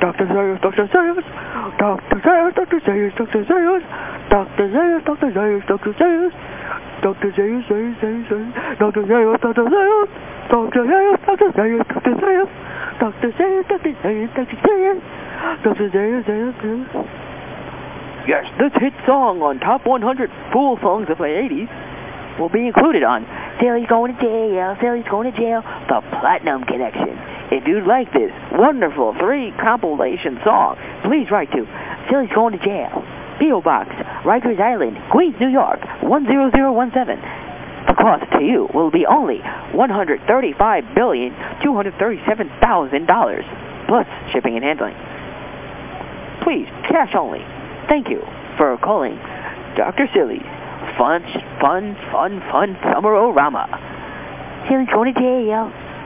Dr. Zayas, Dr. Zayas, Dr. Zayas, Dr. Zayas, Dr. Zayas, Dr. Zayas, Dr. Zayas, Dr. Zayas, Dr. Zayas, Zayas, Zayas, Zayas, Dr. Zayas, Dr. Zayas, Dr. Zayas, Dr. Zayas, Dr. Zayas, Dr. Zayas, Dr. Zayas, Dr. Zayas, Dr. Zayas, Zayas, Zayas. Yes, this hit song on Top 100 Fool Songs of the 80s will be included on Sally's Going to Jail, Sally's Going to Jail, The Platinum Connection. If you'd like this wonderful three compilation song, please write to Sally's Going to Jail, P.O. Box, Rikers Island, Queens, New York, 10017. The cost to you will be only $135,237,000, plus shipping and handling. Please, cash only. Thank you for calling Dr. Silly's Fun, Fun, Fun, Fun Summer-O-Rama. Silly's going to jail.